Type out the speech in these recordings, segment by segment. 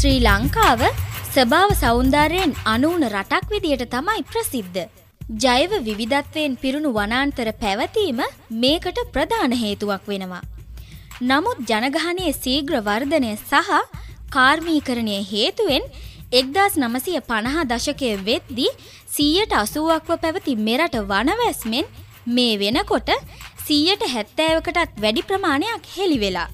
ශ්‍රී ලංකාව ස්වභාව සෞන්දර්යයෙන් අනුවන රටක් විදියට තමයි ප්‍රසිද්ධ. ජෛව විවිධත්වයෙන් පිරුණු වනාන්තර පැවතීම මේකට ප්‍රධාන හේතුවක් වෙනවා. නමුත් ජනගහනයේ සීග්‍ර වර්ධනය සහ කාර්මීකරණය හේතුවෙන් එක්දස් නමසය පණහා දශකය වෙද්දී සීයට අසුවක්ව පැවති මෙරට වනවැස්මෙන් මේ වෙනකොට සීයට හැත්තෑවකටත් වැඩි ප්‍රමාණයක් හෙළි වෙලා.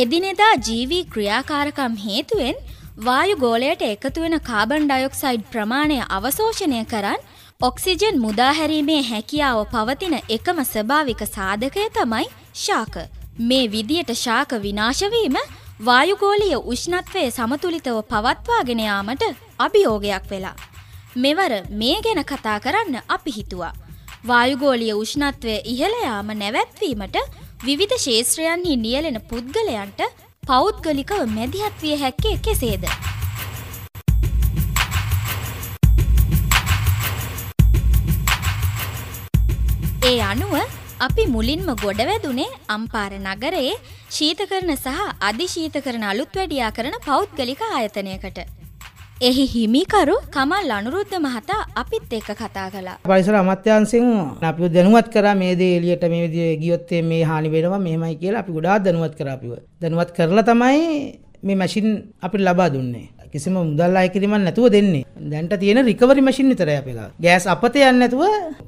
එදිනෙදා ජීවී ක්‍රියාකාරකම් හේතුවෙන් වායු ගෝලයට එකතුවෙන කාබන් ඩයොක්සයිඩ් ප්‍රමාණය අවශෝෂණය කරන්න ඔක්සිජන් මුදාහැරීමේ හැකියාව පවතින එකම ස්භාවික සාධකය තමයි ශාක. මේ විදියට ශාක විනාශවීම වායුගෝලීය උෂ්ණත්වය සමතුලිතව පවත්වාගෙන යාමට අභියෝගයක් වෙලා. මෙවර මේ ගැන කතා කරන්න අපි හිතුවා. වායුගෝලීය උෂ්ණත්වය ඉහළ යාම නැවැත්වීමට විවිධ ශේත්‍රයන්හි නියැලෙන පුද්ගලයන්ට පෞද්ගලිකව මැදිහත් විය හැක්කේ කෙසේද. ඒ අනුව අපි මුලින්ම ගොඩවැදුනේ අම්පාර නගරයේ ශීතකරන සහ අධිශීතකරන අලුත් වැඩියා කරන පෞද්ගලික ආයතනයකට. එහි හිමිකරු කමල් අනුරුද්ධ මහතා අපිත් එක්ක කතා කළා. පරිසර අමාත්‍යාංශයෙන් අපි දැනුවත් කරා මේ දේ එළියට මේ විදිහේ ගියොත් මේ හානි වෙනවා මෙහෙමයි කියලා අපි ගොඩාක් දැනුවත් කරා අපිව. දැනුවත් කරලා තමයි මේ මැෂින් අපිට ලබා දුන්නේ. කිසිම මුදල් අය කිරීමක් නැතුව දෙන්නේ. දැන්ට තියෙන රිකවරි මැෂින් විතරයි අපේ ගාව. ගෑස් අපතේ යන්නේ නැතුව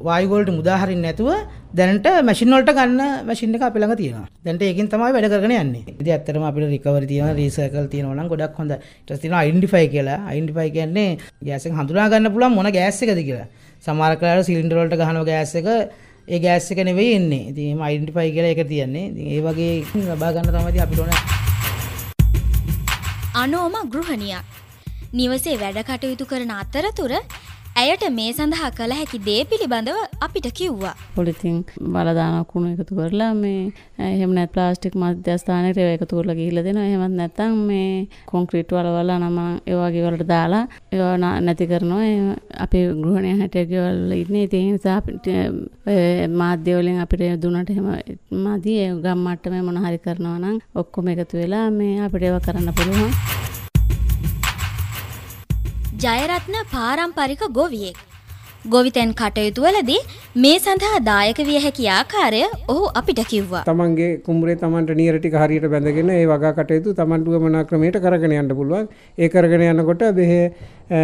වායු වලට මුදා හරින්න නැතුව දැනට මැෂින් වලට ගන්න මැෂින් එක අපේ ළඟ තියෙනවා. දැන්ට ඒකෙන් තමයි වැඩ කරගෙන යන්නේ. ඉතින් ඇත්තටම අපිට රිකවරි තියෙනවා, රීසයිකල් තියෙනවා නම් ගොඩක් හොඳයි. ඊට පස්සේ තියෙනවා අයිඩෙන්ටිෆයි කියලා. අයිඩෙන්ටිෆයි කියන්නේ ගෑස් එක හඳුනා ගන්න පුළුවන් මොන ගෑස් එකද කියලා. සමහර කාලවල සිලින්ඩර් වලට ගහනවා ගෑස් එක ඒ ගෑස් එක නෙවෙයි එන්නේ. ඉතින් එහෙම අයිඩෙන්ටිෆයි කියලා එක තියන්නේ. ඉතින් ඒ වගේ ලබා ගන්න තමයි අපිට ඕන. අනෝම ගෘහණියක්. නිවසේ වැඩ කටයුතු කරන අතරතුර ඇයට මේ සඳහා කළ හැකි දේ පිළිබඳව අපිට කිව්වා. පොලිතින් බලදානක් වුණු එකතු කරලා මේ එහෙම නැත් ප්ලාස්ටික් මධ්‍යස්ථානයට ඒවා එකතු කරලා ගිහිල්ලා දෙනවා. එහෙමත් නැත්නම් මේ කොන්ක්‍රීට් වල වල නම ඒ වගේ වලට දාලා ඒවා නැති කරනවා. අපේ ගෘහණය හැටියට ගෙවල් ඉන්නේ. ඒ නිසා මාධ්‍ය වලින් අපිට දුන්නට එහෙම මදි. ඒ ගම් මට්ටමේ මොන හරි කරනවා නම් ඔක්කොම එකතු වෙලා මේ අපිට ඒවා කරන්න පුළුවන්. ජයරත්න පාරම්පරික ගොවියෙක්. ගොවිතැන් කටයුතුවලදී මේ සඳහා දායක විය හැකි ආකාරය ඔහු අපිට කිව්වා. තමන්ගේ කුඹරේ තමන්ට නියර ටික හරියට බැඳගෙන ඒ වගා කටයුතු තමන්ට උවමනා ක්‍රමයට කරගෙන යන්න පුළුවන්. ඒ කරගෙන යනකොට බෙහෙ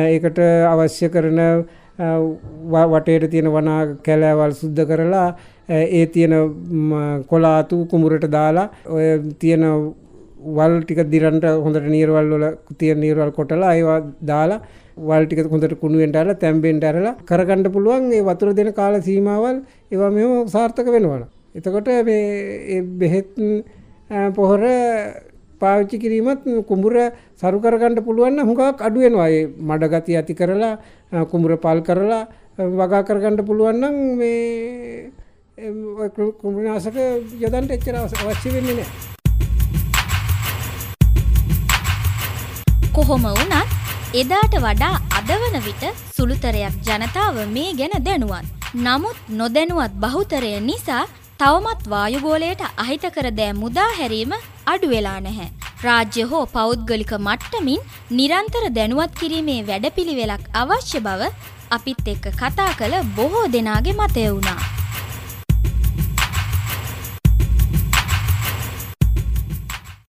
ඒකට අවශ්‍ය කරන වටේට තියෙන වනා කැලෑවල් සුද්ධ කරලා ඒ තියෙන කොලාතු කුඹරට දාලා ඔය තියෙන වල් ටික දිරන්ට හොඳට නීරවල් වල තියෙන නීරවල් කොටලා ඒවා දාලා වල් ටික හොඳට කුණු වෙන්න ඇරලා තැම්බෙන්න ඇරලා කරගන්න පුළුවන් ඒ වතුර දෙන කාල සීමාවල් ඒවා මෙහෙම සාර්ථක වෙනවා. එතකොට මේ බෙහෙත් පොහොර පාවිච්චි කිරීමත් කුඹුර සරු කරගන්න පුළුවන් නම් හුඟක් අඩු වෙනවා. ඒ මඩ ගතිය ඇති කරලා කුඹුර පල් කරලා වගා කරගන්න පුළුවන් නම් මේ කුඹුරනාශක යොදන්න එච්චර අවශ්‍ය වෙන්නේ නැහැ. කොහොම වුණත් එදාට වඩා අදවන විට සුළුතරයක් ජනතාව මේ ගැන දැනුවත්. නමුත් නොදැනුවත් බහුතරය නිසා තවමත් වායුගෝලයට අහිතකර දෑ මුදා හැරීම අඩු වෙලා නැහැ. රාජ්‍ය හෝ පෞද්ගලික මට්ටමින් නිරන්තර දැනුවත් කිරීමේ වැඩපිළිවෙලක් අවශ්‍ය බව අපිත් එක්ක කතා කළ බොහෝ දෙනාගේ මතය වුණා.